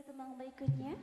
lagi tembang berikutnya.